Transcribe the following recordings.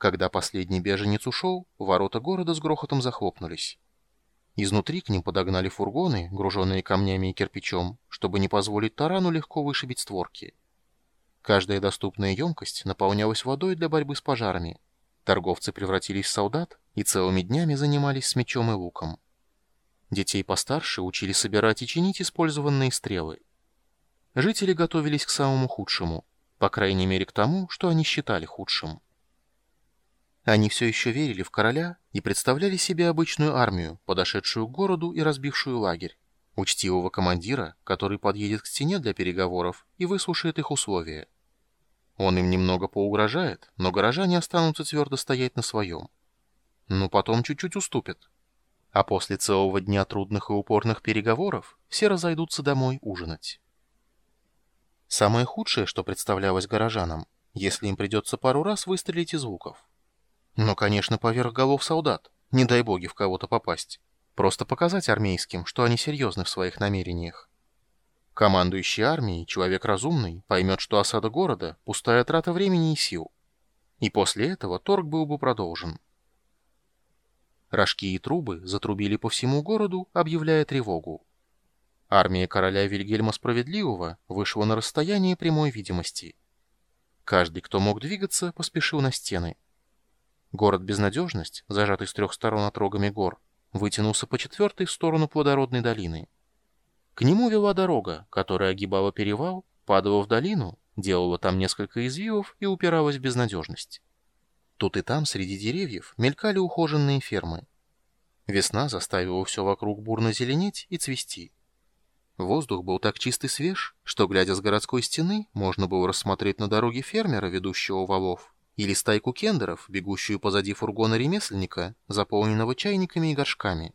Когда последний беженец ушел, ворота города с грохотом захлопнулись. Изнутри к ним подогнали фургоны, груженные камнями и кирпичом, чтобы не позволить тарану легко вышибить створки. Каждая доступная емкость наполнялась водой для борьбы с пожарами. Торговцы превратились в солдат и целыми днями занимались с мечом и луком. Детей постарше учили собирать и чинить использованные стрелы. Жители готовились к самому худшему, по крайней мере к тому, что они считали худшим. Они все еще верили в короля и представляли себе обычную армию, подошедшую к городу и разбившую лагерь, учтивого командира, который подъедет к стене для переговоров и выслушает их условия. Он им немного поугрожает, но горожане останутся твердо стоять на своем. Ну, потом чуть-чуть уступят. А после целого дня трудных и упорных переговоров все разойдутся домой ужинать. Самое худшее, что представлялось горожанам, если им придется пару раз выстрелить из луков. Но, конечно, поверх голов солдат, не дай боги в кого-то попасть. Просто показать армейским, что они серьезны в своих намерениях. Командующий армией, человек разумный, поймет, что осада города – пустая трата времени и сил. И после этого торг был бы продолжен. Рожки и трубы затрубили по всему городу, объявляя тревогу. Армия короля Вильгельма Справедливого вышла на расстояние прямой видимости. Каждый, кто мог двигаться, поспешил на стены. Город-безнадежность, зажатый с трех сторон отрогами гор, вытянулся по четвертой в сторону плодородной долины. К нему вела дорога, которая огибала перевал, падала в долину, делала там несколько извивов и упиралась в безнадежность. Тут и там, среди деревьев, мелькали ухоженные фермы. Весна заставила все вокруг бурно зеленеть и цвести. Воздух был так чист и свеж, что, глядя с городской стены, можно было рассмотреть на дороге фермера, ведущего валов, или стайку кендеров, бегущую позади фургона ремесленника, заполненного чайниками и горшками.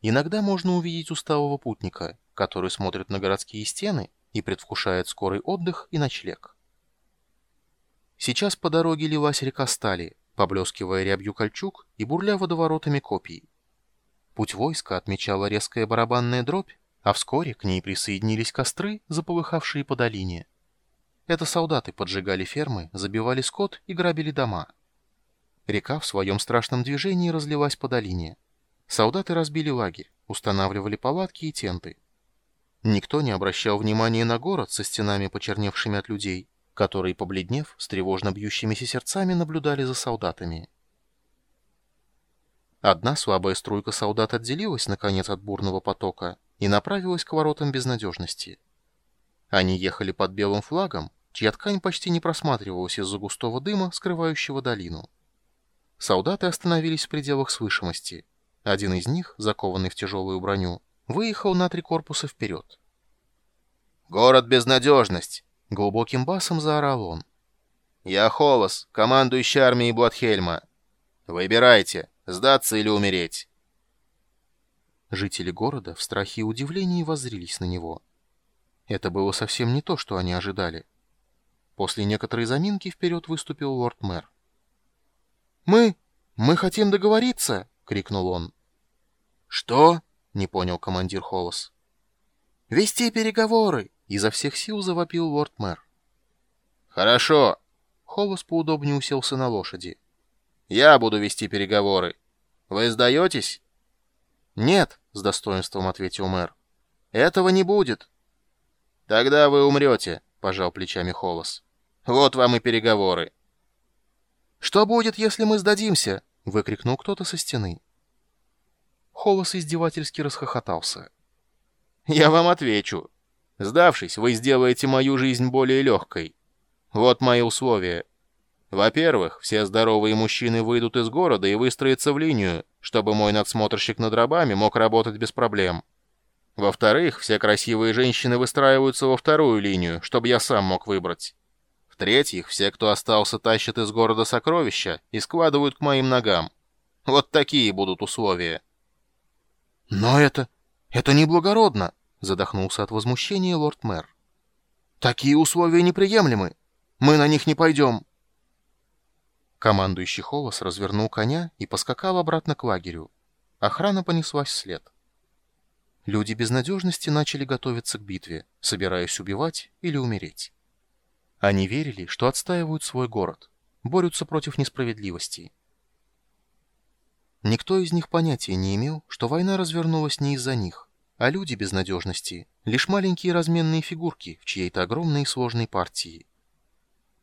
Иногда можно увидеть усталого путника, который смотрит на городские стены и предвкушает скорый отдых и ночлег. Сейчас по дороге лилась река Стали, поблескивая рябью кольчуг и бурля водоворотами копий. Путь войска отмечала резкая барабанная дробь, а вскоре к ней присоединились костры, заполыхавшие по долине. Это солдаты поджигали фермы, забивали скот и грабили дома. Река в своем страшном движении разлилась по долине. Солдаты разбили лагерь, устанавливали палатки и тенты. Никто не обращал внимания на город со стенами, почерневшими от людей, которые, побледнев, с тревожно бьющимися сердцами наблюдали за солдатами. Одна слабая струйка солдат отделилась, наконец, от бурного потока и направилась к воротам безнадежности. Они ехали под белым флагом, чья ткань почти не просматривалась из-за густого дыма, скрывающего долину. Солдаты остановились в пределах слышимости. Один из них, закованный в тяжелую броню, выехал на три корпуса вперед. «Город безнадежность!» — глубоким басом заорал он. «Я Холос, командующий армией Бладхельма. Выбирайте, сдаться или умереть!» Жители города в страхе и удивлении воззрились на него. Это было совсем не то, что они ожидали. После некоторой заминки вперед выступил лорд-мэр. «Мы... мы хотим договориться!» — крикнул он. «Что?» — не понял командир Холос. «Вести переговоры!» — изо всех сил завопил лорд-мэр. «Хорошо!» — Холос поудобнее уселся на лошади. «Я буду вести переговоры. Вы сдаетесь?» «Нет», — с достоинством ответил мэр. «Этого не будет». «Тогда вы умрете», — пожал плечами Холос. «Вот вам и переговоры». «Что будет, если мы сдадимся?» — выкрикнул кто-то со стены. Холос издевательски расхохотался. «Я вам отвечу. Сдавшись, вы сделаете мою жизнь более легкой. Вот мои условия. Во-первых, все здоровые мужчины выйдут из города и выстроятся в линию, чтобы мой надсмотрщик над рабами мог работать без проблем. Во-вторых, все красивые женщины выстраиваются во вторую линию, чтобы я сам мог выбрать. В-третьих, все, кто остался, тащат из города сокровища и складывают к моим ногам. Вот такие будут условия. «Но это... это неблагородно!» — задохнулся от возмущения лорд-мэр. «Такие условия неприемлемы. Мы на них не пойдем». Командующий Холос развернул коня и поскакал обратно к лагерю. Охрана понеслась вслед. Люди безнадежности начали готовиться к битве, собираясь убивать или умереть. Они верили, что отстаивают свой город. борются против несправедливости. Никто из них понятия не имел, что война развернулась не из-за них, а люди безнадежности — лишь маленькие разменные фигурки в чьей-то огромной и сложной партии.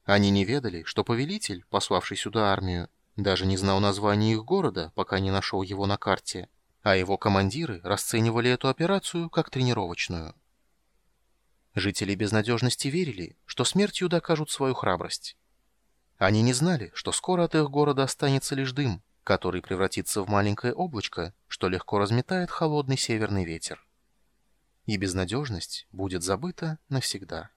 Они не ведали, что повелитель, пославший сюда армию, даже не знал названия их города, пока не нашел его на карте, а его командиры расценивали эту операцию как тренировочную. Жители безнадежности верили, что смертью докажут свою храбрость. Они не знали, что скоро от их города останется лишь дым, который превратится в маленькое облачко, что легко разметает холодный северный ветер. И безнадежность будет забыта навсегда.